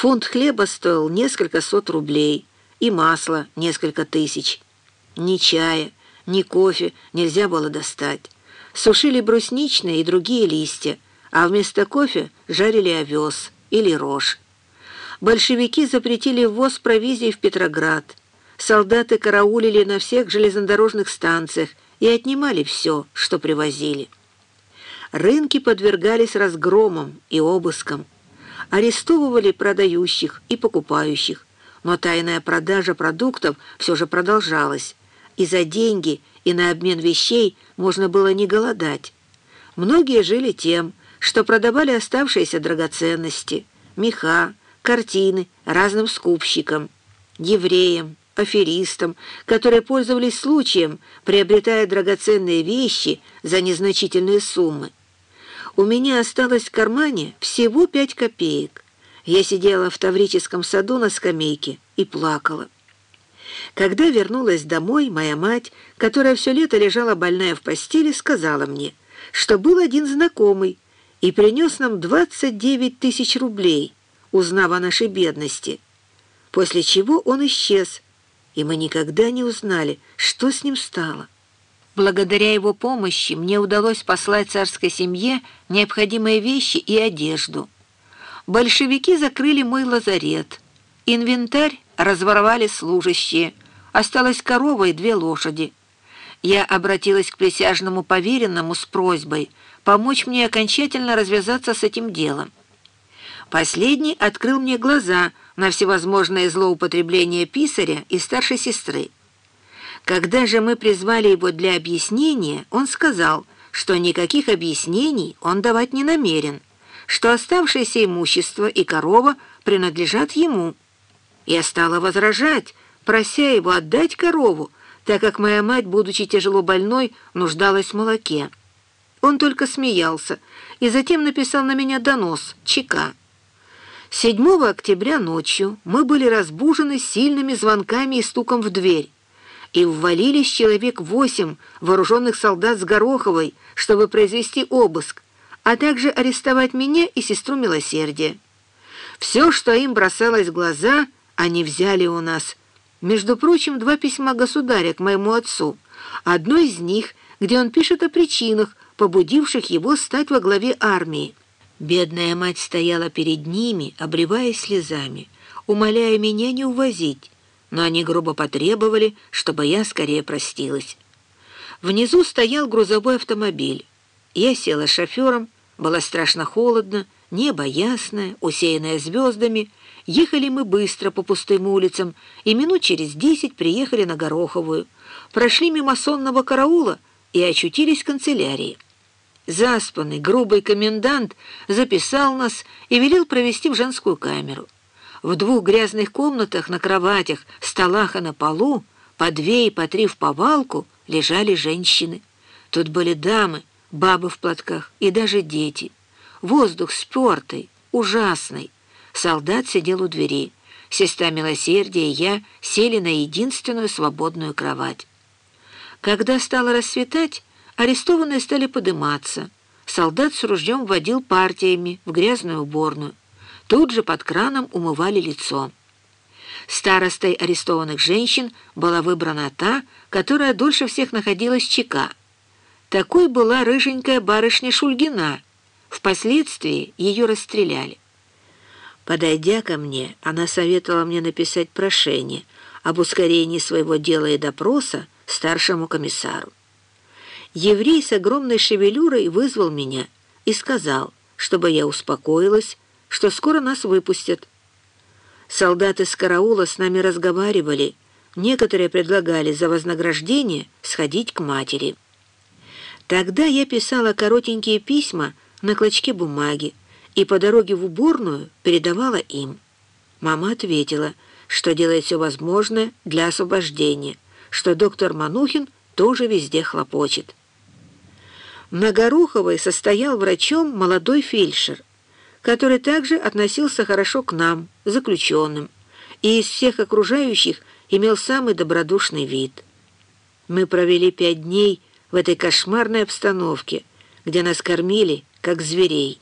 Фунт хлеба стоил несколько сот рублей и масло несколько тысяч. Ни чая, ни кофе нельзя было достать. Сушили брусничные и другие листья, а вместо кофе жарили овес или рожь. Большевики запретили ввоз провизии в Петроград. Солдаты караулили на всех железнодорожных станциях и отнимали все, что привозили. Рынки подвергались разгромам и обыскам. Арестовывали продающих и покупающих, но тайная продажа продуктов все же продолжалась, и за деньги и на обмен вещей можно было не голодать. Многие жили тем, что продавали оставшиеся драгоценности, меха, картины разным скупщикам, евреям, аферистам, которые пользовались случаем, приобретая драгоценные вещи за незначительные суммы. У меня осталось в кармане всего пять копеек. Я сидела в Таврическом саду на скамейке и плакала. Когда вернулась домой, моя мать, которая все лето лежала больная в постели, сказала мне, что был один знакомый и принес нам 29 тысяч рублей, узнав о нашей бедности. После чего он исчез, и мы никогда не узнали, что с ним стало. Благодаря его помощи мне удалось послать царской семье необходимые вещи и одежду. Большевики закрыли мой лазарет. Инвентарь разворовали служащие. Осталась корова и две лошади. Я обратилась к присяжному поверенному с просьбой помочь мне окончательно развязаться с этим делом. Последний открыл мне глаза на всевозможные злоупотребления писаря и старшей сестры. Когда же мы призвали его для объяснения, он сказал, что никаких объяснений он давать не намерен, что оставшееся имущество и корова принадлежат ему. Я стала возражать, прося его отдать корову, так как моя мать, будучи тяжело больной, нуждалась в молоке. Он только смеялся и затем написал на меня донос, чека. 7 октября ночью мы были разбужены сильными звонками и стуком в дверь, и ввалились человек восемь вооруженных солдат с Гороховой, чтобы произвести обыск, а также арестовать меня и сестру Милосердия. Все, что им бросалось в глаза, они взяли у нас. Между прочим, два письма государя к моему отцу. Одно из них, где он пишет о причинах, побудивших его стать во главе армии. Бедная мать стояла перед ними, обливаясь слезами, умоляя меня не увозить, но они грубо потребовали, чтобы я скорее простилась. Внизу стоял грузовой автомобиль. Я села с шофером, было страшно холодно, небо ясное, усеянное звездами. Ехали мы быстро по пустым улицам, и минут через десять приехали на Гороховую, прошли мимо сонного караула и очутились в канцелярии. Заспанный, грубый комендант записал нас и велел провести в женскую камеру. В двух грязных комнатах на кроватях, столах и на полу, по две и по три в повалку, лежали женщины. Тут были дамы, бабы в платках и даже дети. Воздух спертый, ужасный. Солдат сидел у двери. Сестра Милосердия и я сели на единственную свободную кровать. Когда стало расцветать, Арестованные стали подниматься. Солдат с ружьем водил партиями в грязную уборную. Тут же под краном умывали лицо. Старостой арестованных женщин была выбрана та, которая дольше всех находилась ЧК. Такой была рыженькая барышня Шульгина. Впоследствии ее расстреляли. Подойдя ко мне, она советовала мне написать прошение об ускорении своего дела и допроса старшему комиссару. Еврей с огромной шевелюрой вызвал меня и сказал, чтобы я успокоилась, что скоро нас выпустят. Солдаты с караула с нами разговаривали, некоторые предлагали за вознаграждение сходить к матери. Тогда я писала коротенькие письма на клочке бумаги и по дороге в уборную передавала им. Мама ответила, что делает все возможное для освобождения, что доктор Манухин тоже везде хлопочет. На Гороховой состоял врачом молодой фельдшер, который также относился хорошо к нам, заключенным, и из всех окружающих имел самый добродушный вид. Мы провели пять дней в этой кошмарной обстановке, где нас кормили, как зверей.